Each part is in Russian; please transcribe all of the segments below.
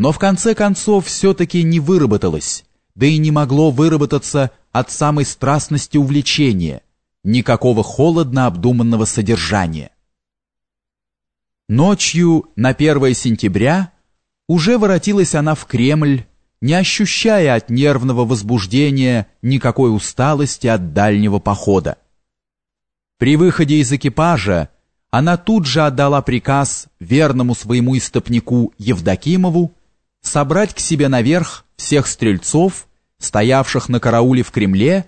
но в конце концов все-таки не выработалось, да и не могло выработаться от самой страстности увлечения, никакого холодно обдуманного содержания. Ночью на 1 сентября уже воротилась она в Кремль, не ощущая от нервного возбуждения никакой усталости от дальнего похода. При выходе из экипажа она тут же отдала приказ верному своему истопнику Евдокимову собрать к себе наверх всех стрельцов, стоявших на карауле в Кремле,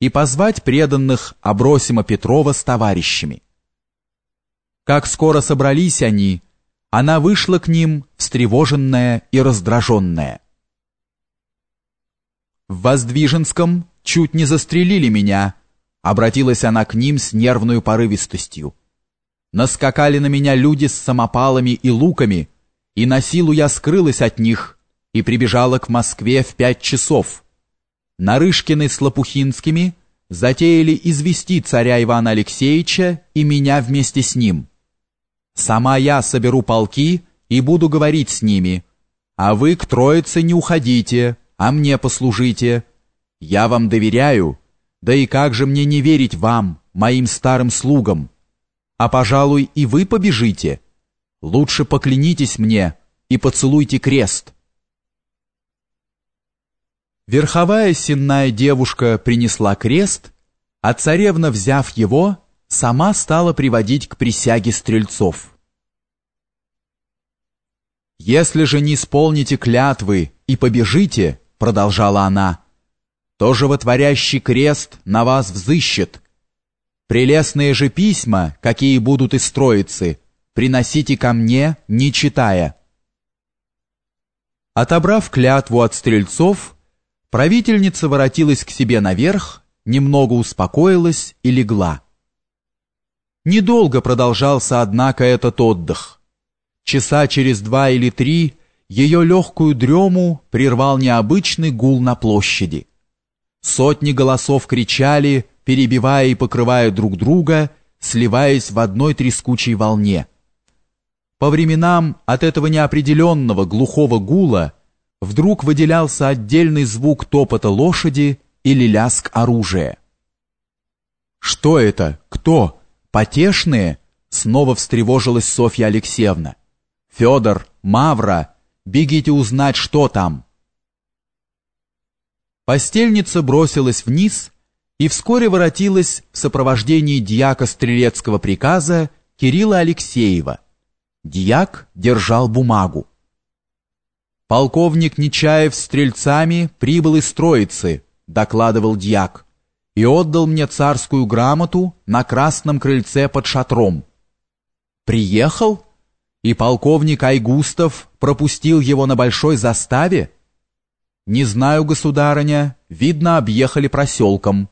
и позвать преданных Абросима Петрова с товарищами. Как скоро собрались они, она вышла к ним, встревоженная и раздраженная. «В Воздвиженском чуть не застрелили меня», — обратилась она к ним с нервной порывистостью. «Наскакали на меня люди с самопалами и луками, и на силу я скрылась от них и прибежала к Москве в пять часов. Нарышкины с Лопухинскими затеяли извести царя Ивана Алексеевича и меня вместе с ним. Сама я соберу полки и буду говорить с ними, а вы к Троице не уходите, а мне послужите. Я вам доверяю, да и как же мне не верить вам, моим старым слугам? А, пожалуй, и вы побежите». Лучше поклянитесь мне и поцелуйте крест. Верховая сенная девушка принесла крест, а царевна, взяв его, сама стала приводить к присяге стрельцов. «Если же не исполните клятвы и побежите, — продолжала она, — то животворящий крест на вас взыщет. Прелестные же письма, какие будут из Троицы, приносите ко мне, не читая». Отобрав клятву от стрельцов, правительница воротилась к себе наверх, немного успокоилась и легла. Недолго продолжался, однако, этот отдых. Часа через два или три ее легкую дрему прервал необычный гул на площади. Сотни голосов кричали, перебивая и покрывая друг друга, сливаясь в одной трескучей волне — по временам от этого неопределенного глухого гула вдруг выделялся отдельный звук топота лошади или лязг оружия. «Что это? Кто? Потешные?» Снова встревожилась Софья Алексеевна. «Федор, Мавра, бегите узнать, что там!» Постельница бросилась вниз и вскоре воротилась в сопровождении дьяка стрелецкого приказа Кирилла Алексеева, Дьяк держал бумагу. «Полковник Нечаев с стрельцами прибыл из Троицы», — докладывал дьяк, «и отдал мне царскую грамоту на красном крыльце под шатром». «Приехал?» И полковник Айгустов пропустил его на большой заставе? «Не знаю, государыня, видно, объехали проселком.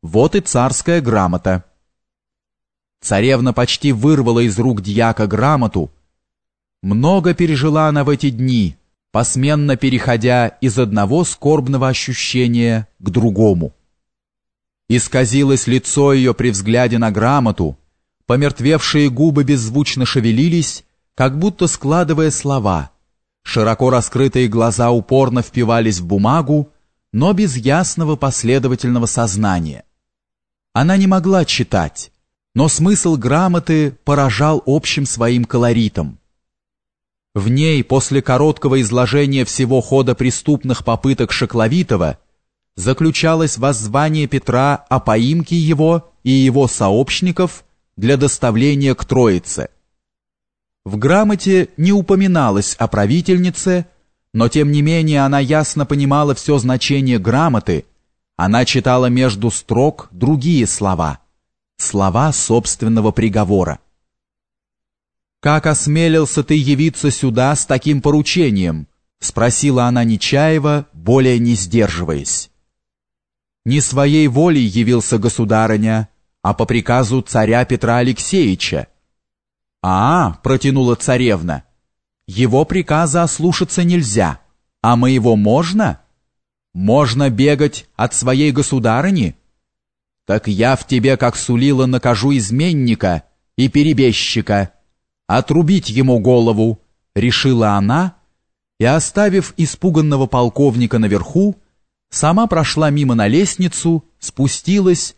Вот и царская грамота». Царевна почти вырвала из рук дьяка грамоту. Много пережила она в эти дни, посменно переходя из одного скорбного ощущения к другому. Исказилось лицо ее при взгляде на грамоту, помертвевшие губы беззвучно шевелились, как будто складывая слова. Широко раскрытые глаза упорно впивались в бумагу, но без ясного последовательного сознания. Она не могла читать, но смысл грамоты поражал общим своим колоритом. В ней, после короткого изложения всего хода преступных попыток Шекловитова, заключалось воззвание Петра о поимке его и его сообщников для доставления к Троице. В грамоте не упоминалось о правительнице, но тем не менее она ясно понимала все значение грамоты, она читала между строк другие слова – слова собственного приговора. «Как осмелился ты явиться сюда с таким поручением?» — спросила она Нечаева, более не сдерживаясь. «Не своей волей явился государыня, а по приказу царя Петра Алексеевича». «А, — протянула царевна, — его приказа ослушаться нельзя, а моего можно? Можно бегать от своей государыни?» Так я в тебе, как сулила, накажу изменника и перебежчика. Отрубить ему голову, решила она, и, оставив испуганного полковника наверху, сама прошла мимо на лестницу, спустилась